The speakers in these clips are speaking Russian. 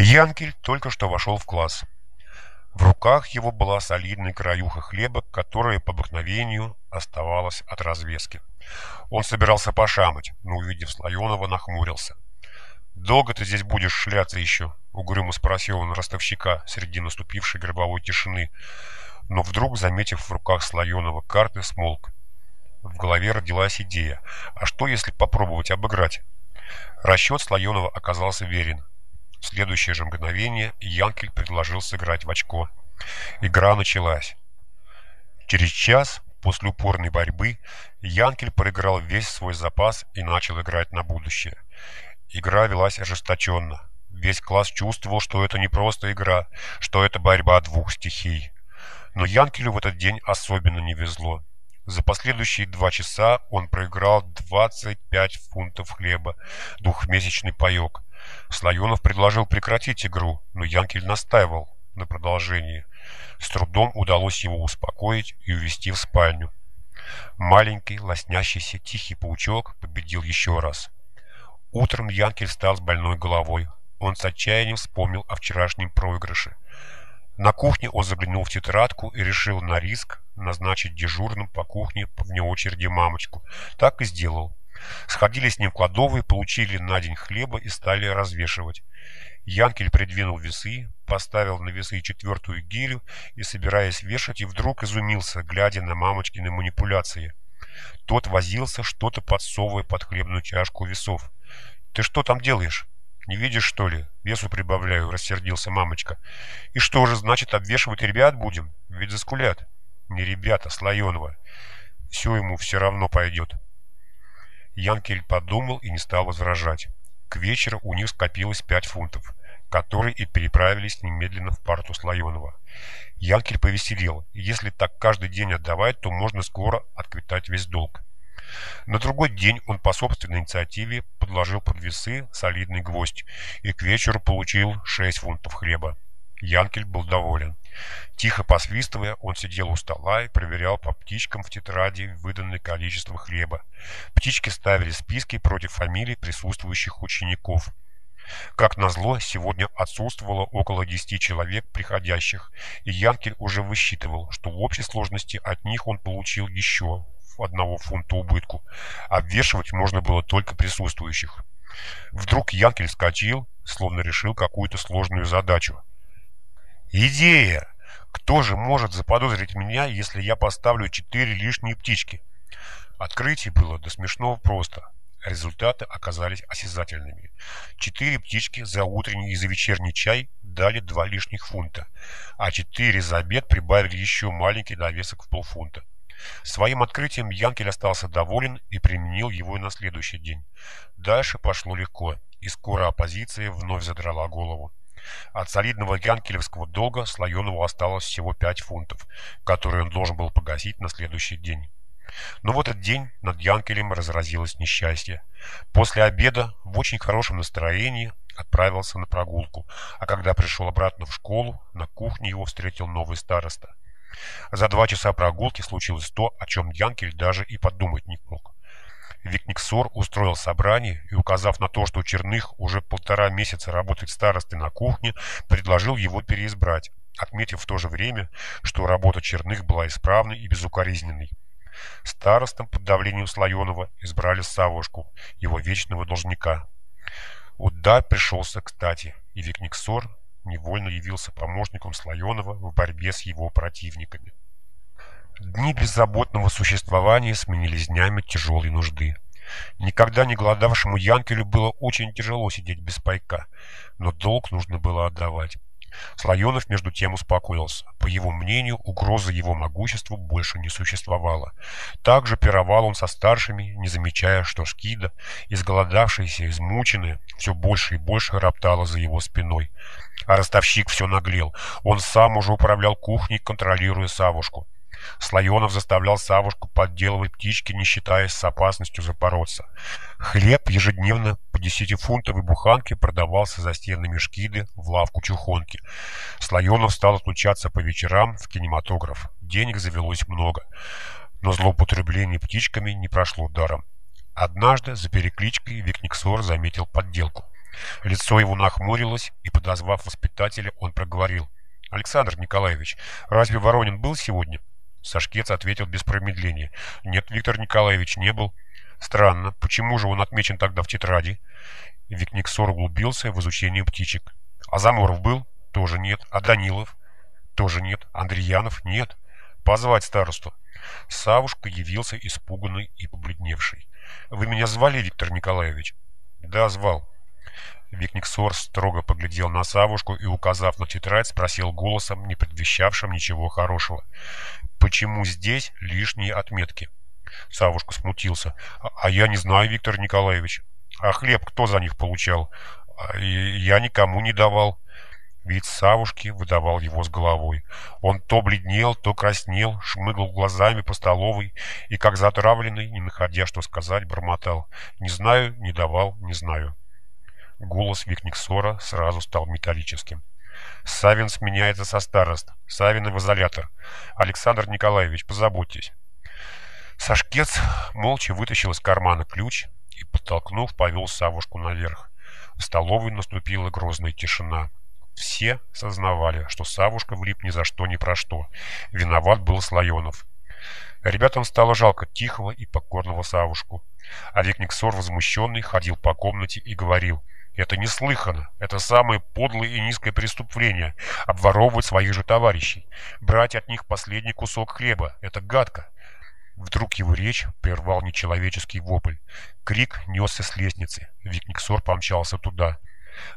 Янкель только что вошел в класс. В руках его была солидная краюха хлеба, которая по обыкновению оставалась от развески. Он собирался пошамать, но, увидев Слоенова, нахмурился. «Долго ты здесь будешь шляться еще?» — угрюмо спросил он ростовщика среди наступившей гробовой тишины. Но вдруг, заметив в руках Слоенова карты, смолк. В голове родилась идея. А что, если попробовать обыграть? Расчет Слоенова оказался верен. В следующее же мгновение Янкель предложил сыграть в очко. Игра началась. Через час после упорной борьбы Янкель проиграл весь свой запас и начал играть на будущее. Игра велась ожесточенно. Весь класс чувствовал, что это не просто игра, что это борьба двух стихий. Но Янкелю в этот день особенно не везло. За последующие два часа он проиграл 25 фунтов хлеба, двухмесячный паек. Слоенов предложил прекратить игру, но Янкель настаивал на продолжении. С трудом удалось его успокоить и увести в спальню. Маленький, лоснящийся, тихий паучок победил еще раз. Утром Янкель стал с больной головой. Он с отчаянием вспомнил о вчерашнем проигрыше. На кухне он заглянул в тетрадку и решил на риск назначить дежурным по кухне вне очереди мамочку. Так и сделал. Сходили с ним в кладовые, получили на день хлеба и стали развешивать. Янкель придвинул весы, поставил на весы четвертую гирю и, собираясь вешать, и вдруг изумился, глядя на мамочкины манипуляции. Тот возился, что-то подсовывая под хлебную чашку весов. «Ты что там делаешь?» «Не видишь, что ли? Весу прибавляю», — рассердился мамочка. «И что же, значит, обвешивать ребят будем? Ведь заскулят». «Не ребята, Слоенова. Все ему все равно пойдет». Янкель подумал и не стал возражать. К вечеру у них скопилось пять фунтов, которые и переправились немедленно в парту Слоенова. Янкель повеселел. Если так каждый день отдавать, то можно скоро отквитать весь долг. На другой день он по собственной инициативе подложил под весы солидный гвоздь и к вечеру получил 6 фунтов хлеба. Янкель был доволен. Тихо посвистывая, он сидел у стола и проверял по птичкам в тетради выданное количество хлеба. Птички ставили списки против фамилий присутствующих учеников. Как назло, сегодня отсутствовало около 10 человек приходящих, и Янкель уже высчитывал, что в общей сложности от них он получил еще одного фунта убытку. Обвешивать можно было только присутствующих. Вдруг Янкель вскочил, словно решил какую-то сложную задачу. «Идея! Кто же может заподозрить меня, если я поставлю четыре лишние птички?» Открытие было до смешного просто. Результаты оказались осязательными. Четыре птички за утренний и за вечерний чай дали два лишних фунта, а четыре за обед прибавили еще маленький довесок в полфунта. Своим открытием Янкель остался доволен и применил его и на следующий день. Дальше пошло легко, и скоро оппозиция вновь задрала голову. От солидного янкелевского долга Слоенову осталось всего 5 фунтов, которые он должен был погасить на следующий день. Но в этот день над Янкелем разразилось несчастье. После обеда в очень хорошем настроении отправился на прогулку, а когда пришел обратно в школу, на кухне его встретил новый староста. За два часа прогулки случилось то, о чем Янкель даже и подумать не мог. Викниксор устроил собрание и, указав на то, что Черных уже полтора месяца работает старостой на кухне, предложил его переизбрать, отметив в то же время, что работа Черных была исправной и безукоризненной. Старостом под давлением Слоенова избрали Савушку, его вечного должника. Удар пришелся кстати, и Викниксор невольно явился помощником Слоенова в борьбе с его противниками. Дни беззаботного существования сменились днями тяжелой нужды. Никогда не голодавшему Янкелю было очень тяжело сидеть без пайка, но долг нужно было отдавать. Слоенов между тем успокоился. По его мнению, угрозы его могуществу больше не существовало. Также пировал он со старшими, не замечая, что Шкида, изголодавшаяся, измученная, все больше и больше роптала за его спиной. А ростовщик все наглел. Он сам уже управлял кухней, контролируя Савушку. Слоенов заставлял Савушку подделывать птички, не считаясь с опасностью запороться. Хлеб ежедневно по десятифунтовой буханке продавался за стенами Шкиды в лавку Чухонки. Слоенов стал отлучаться по вечерам в кинематограф. Денег завелось много. Но злоупотребление птичками не прошло даром. Однажды за перекличкой Викниксор заметил подделку. Лицо его нахмурилось, и, подозвав воспитателя, он проговорил. «Александр Николаевич, разве Воронин был сегодня?» Сашкец ответил без промедления. «Нет, Виктор Николаевич, не был». «Странно. Почему же он отмечен тогда в тетради?» Викниксор углубился в изучение птичек. «А Заморов был?» «Тоже нет. А Данилов?» «Тоже нет. Андреянов?» «Нет. Позвать старосту». Савушка явился испуганный и побледневший. «Вы меня звали, Виктор Николаевич?» «Да, звал». Викниксор строго поглядел на Савушку и, указав на тетрадь, спросил голосом, не предвещавшим ничего хорошего. «Почему здесь лишние отметки?» Савушка смутился. «А, «А я не знаю, Виктор Николаевич. А хлеб кто за них получал? А, я никому не давал». Вид Савушки выдавал его с головой. Он то бледнел, то краснел, шмыгал глазами по столовой и, как затравленный, не находя что сказать, бормотал. «Не знаю, не давал, не знаю». Голос Викниксора сразу стал металлическим. «Савин сменяется со старост. Савин в изолятор. Александр Николаевич, позаботьтесь». Сашкец молча вытащил из кармана ключ и, подтолкнув, повел Савушку наверх. В столовой наступила грозная тишина. Все сознавали, что Савушка влип ни за что ни про что. Виноват был Слоенов. Ребятам стало жалко тихого и покорного Савушку. А Викниксор, возмущенный, ходил по комнате и говорил – это неслыханно. Это самое подлое и низкое преступление – обворовывать своих же товарищей. Брать от них последний кусок хлеба – это гадко. Вдруг его речь прервал нечеловеческий вопль. Крик несся с лестницы. Викниксор помчался туда.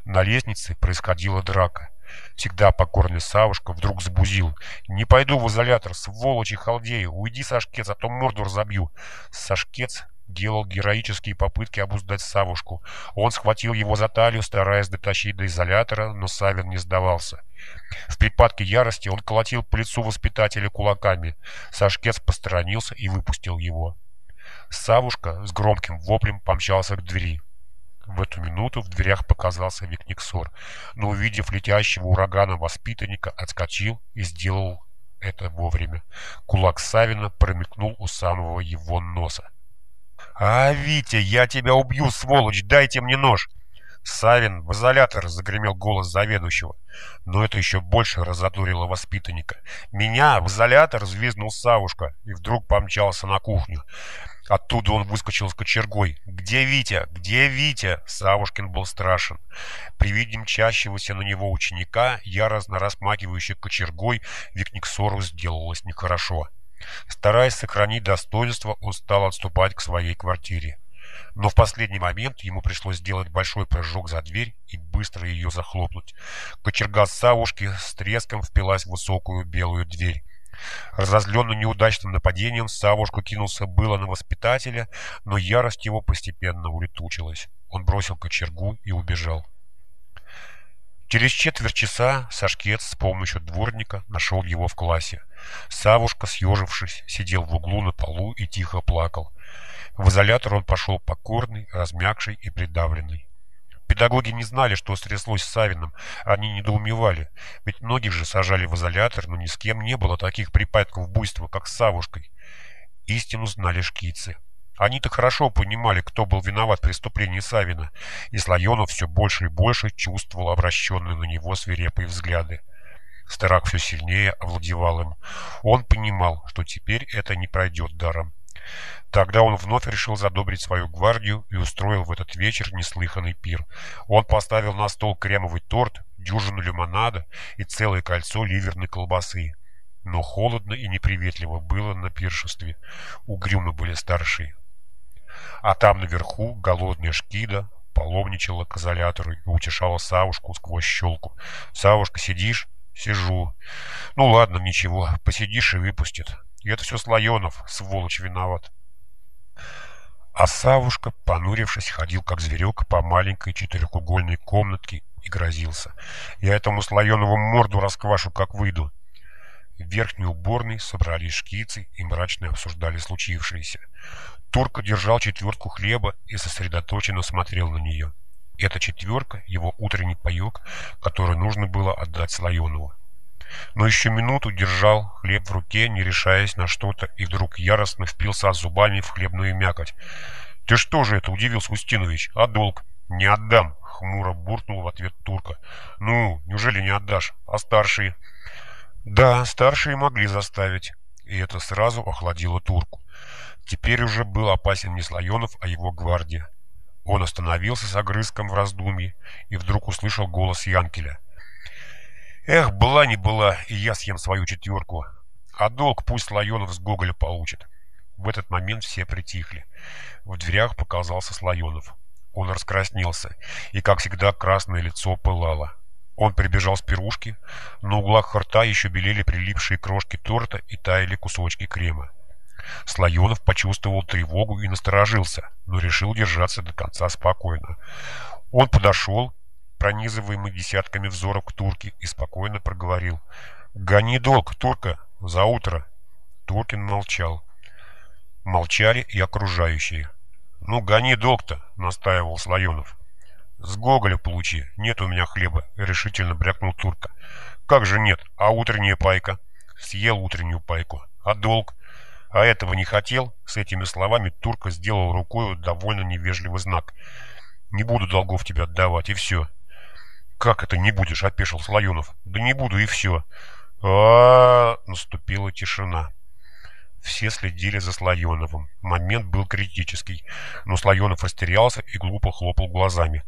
На лестнице происходила драка. Всегда покорный Савушка вдруг забузил. «Не пойду в изолятор, сволочи халдеи! Уйди, Сашкец, а то морду разобью!» Сашкец делал героические попытки обуздать Савушку. Он схватил его за талию, стараясь дотащить до изолятора, но Савин не сдавался. В припадке ярости он колотил по лицу воспитателя кулаками. Сашкец посторонился и выпустил его. Савушка с громким воплем помчался к двери. В эту минуту в дверях показался Викниксор, но, увидев летящего ураганом воспитанника, отскочил и сделал это вовремя. Кулак Савина промелькнул у самого его носа. «А, Витя, я тебя убью, сволочь! Дайте мне нож!» «Савин, в изолятор!» — загремел голос заведующего. Но это еще больше разодорило воспитанника. «Меня в изолятор!» — взвизнул Савушка и вдруг помчался на кухню. Оттуда он выскочил с кочергой. «Где Витя? Где Витя?» Савушкин был страшен. При виде мчащегося на него ученика, яростно расмакивающий кочергой, Викниксору сделалось нехорошо. Стараясь сохранить достоинство, он стал отступать к своей квартире. Но в последний момент ему пришлось сделать большой прыжок за дверь и быстро ее захлопнуть. Кочерга Савушки с треском впилась в высокую белую дверь. Разозленный неудачным нападением, Савушка кинулся было на воспитателя, но ярость его постепенно улетучилась. Он бросил кочергу и убежал. Через четверть часа Сашкет с помощью дворника нашел его в классе. Савушка, съежившись, сидел в углу на полу и тихо плакал. В изолятор он пошел покорный, размягший и придавленный. Педагоги не знали, что стряслось с Савиным. Они недоумевали. Ведь многих же сажали в изолятор, но ни с кем не было таких припадков буйства, как с Савушкой. Истину знали шкицы. Они-то хорошо понимали, кто был виноват в преступлении Савина, и Слоенов все больше и больше чувствовал обращенные на него свирепые взгляды. Страх все сильнее овладевал им. Он понимал, что теперь это не пройдет даром. Тогда он вновь решил задобрить свою гвардию и устроил в этот вечер неслыханный пир. Он поставил на стол кремовый торт, дюжину лимонада и целое кольцо ливерной колбасы. Но холодно и неприветливо было на пиршестве. Угрюмы были старшие. А там наверху голодная шкида паломничала к изолятору и утешала Савушку сквозь щелку. «Савушка, сидишь?» «Сижу». «Ну ладно, ничего, посидишь и выпустят». И это все Слоенов, сволочь, виноват. А Савушка, понурившись, ходил как зверек по маленькой четырехугольной комнатке и грозился. «Я этому Слоенову морду расквашу, как выйду». В верхней уборной собрались шкицы и мрачно обсуждали случившееся. Турка держал четвертку хлеба и сосредоточенно смотрел на нее. Эта четверка — его утренний паек, который нужно было отдать Слоенову. Но еще минуту держал хлеб в руке, не решаясь на что-то, и вдруг яростно впился зубами в хлебную мякоть. «Ты что же это?» — удивился Устинович. «А долг?» «Не отдам!» хмуро буркнул в ответ турка. «Ну, неужели не отдашь? А старшие?» Да, старшие могли заставить, и это сразу охладило турку. Теперь уже был опасен не Слоенов, а его гвардия. Он остановился с огрызком в раздумье и вдруг услышал голос Янкеля. «Эх, была не была, и я съем свою четверку. А долг пусть Слоенов с Гоголя получит». В этот момент все притихли. В дверях показался Слоенов. Он раскраснелся, и, как всегда, красное лицо пылало. Он прибежал с пирушки, на углах рта еще белели прилипшие крошки торта и таяли кусочки крема. Слоенов почувствовал тревогу и насторожился, но решил держаться до конца спокойно. Он подошел, пронизываемый десятками взоров к турке, и спокойно проговорил. «Гони долг, турка, за утро!» Туркин молчал. Молчали и окружающие. «Ну, гони долг-то!» — настаивал Слоенов. «С Гоголя получи, нет у меня хлеба», — решительно брякнул Турка. «Как же нет? А утренняя пайка?» «Съел утреннюю пайку. А долг?» «А этого не хотел?» С этими словами Турка сделал рукой довольно невежливый знак. «Не буду долгов тебе отдавать, и все». «Как это не будешь?» — опешил Слоенов. «Да не буду, и все». А, -а, -а наступила тишина. Все следили за Слоеновым. Момент был критический, но Слоенов растерялся и глупо хлопал глазами.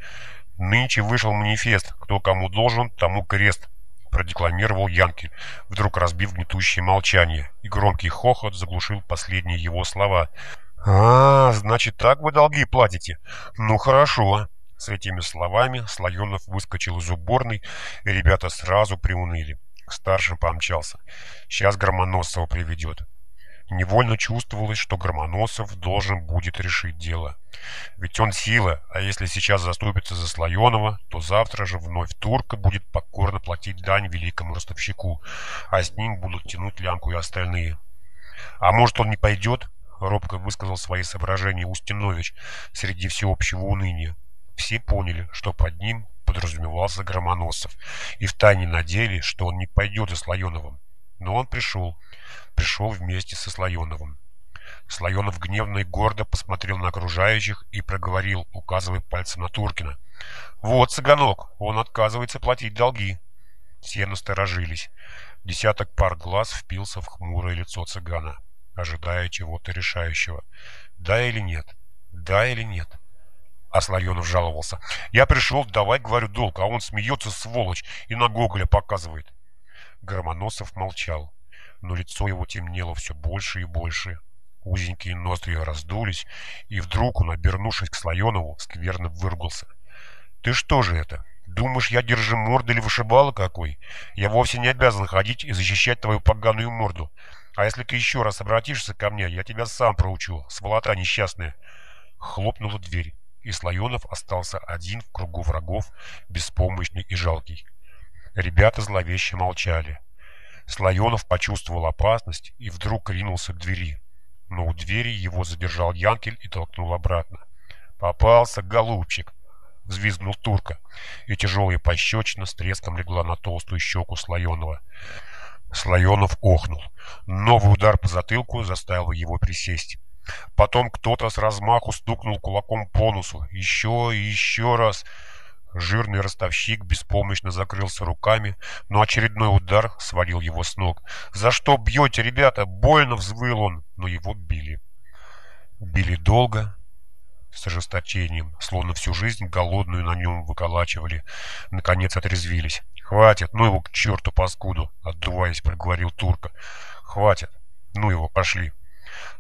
«Нынче вышел манифест. Кто кому должен, тому крест», — продекламировал Янкель, вдруг разбив гнетущее молчание, и громкий хохот заглушил последние его слова. «А, значит, так вы долги платите? Ну, хорошо». С этими словами Слоенов выскочил из уборной, и ребята сразу приуныли. К старшим помчался. «Сейчас Громоносова приведет». Невольно чувствовалось, что Громоносов должен будет решить дело. Ведь он сила, а если сейчас заступится за Слоенова, то завтра же вновь Турка будет покорно платить дань великому ростовщику, а с ним будут тянуть лямку и остальные. «А может, он не пойдет?» — робко высказал свои соображения Устинович среди всеобщего уныния. Все поняли, что под ним подразумевался Громоносов, и втайне надеялись, что он не пойдет за Слоеновым. Но он пришел, пришел вместе со Слоеновым. Слоенов гневно и гордо посмотрел на окружающих и проговорил, указывая пальцем на Туркина. «Вот, цыганок, он отказывается платить долги». Все насторожились. Десяток пар глаз впился в хмурое лицо цыгана, ожидая чего-то решающего. «Да или нет? Да или нет?» А Слоенов жаловался. «Я пришел, давай, говорю, долг, а он смеется, сволочь, и на Гоголя показывает». Громоносов молчал но лицо его темнело все больше и больше. Узенькие ноздри раздулись, и вдруг он, обернувшись к Слоенову, скверно выругался. «Ты что же это? Думаешь, я держу морду или вышибала какой? Я вовсе не обязан ходить и защищать твою поганую морду. А если ты еще раз обратишься ко мне, я тебя сам проучу, сволота несчастная!» Хлопнула дверь, и Слоенов остался один в кругу врагов, беспомощный и жалкий. Ребята зловеще молчали. Слоенов почувствовал опасность и вдруг ринулся к двери. Но у двери его задержал Янкель и толкнул обратно. «Попался, голубчик!» — взвизгнул Турка, и тяжелая пощечина с треском легла на толстую щеку Слоенова. Слоенов охнул. Новый удар по затылку заставил его присесть. Потом кто-то с размаху стукнул кулаком по носу. Еще и еще раз... Жирный ростовщик беспомощно закрылся руками, но очередной удар свалил его с ног. «За что бьете, ребята? Больно!» — взвыл он, но его били. Били долго, с ожесточением, словно всю жизнь голодную на нем выколачивали. Наконец отрезвились. «Хватит, ну его к черту паскуду!» — отдуваясь, проговорил Турка. «Хватит, ну его, пошли!»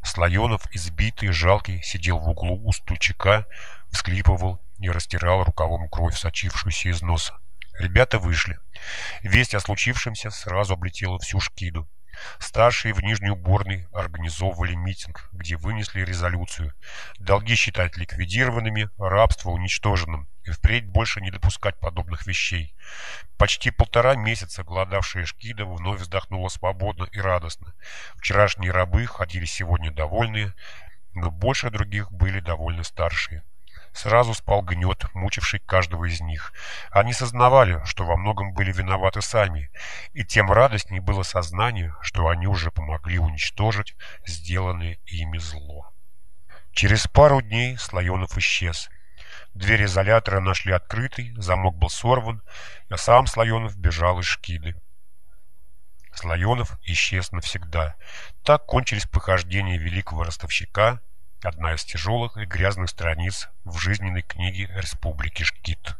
Слоенов, избитый, жалкий, сидел в углу у стульчика, всклипывал и растирал рукавом кровь, сочившуюся из носа. Ребята вышли. Весть о случившемся сразу облетела всю Шкиду. Старшие в Нижней уборной организовывали митинг, где вынесли резолюцию. Долги считать ликвидированными, рабство уничтоженным и впредь больше не допускать подобных вещей. Почти полтора месяца голодавшая Шкида вновь вздохнула свободно и радостно. Вчерашние рабы ходили сегодня довольные, но больше других были довольны старшие. Сразу спал гнет, мучивший каждого из них. Они сознавали, что во многом были виноваты сами, и тем радостней было сознание, что они уже помогли уничтожить сделанное ими зло. Через пару дней Слоенов исчез. Дверь изолятора нашли открытой, замок был сорван, а сам Слоенов бежал из Шкиды. Слоенов исчез навсегда. Так кончились похождения великого ростовщика, одна из тяжелых и грязных страниц в жизненной книге Республики Шкит.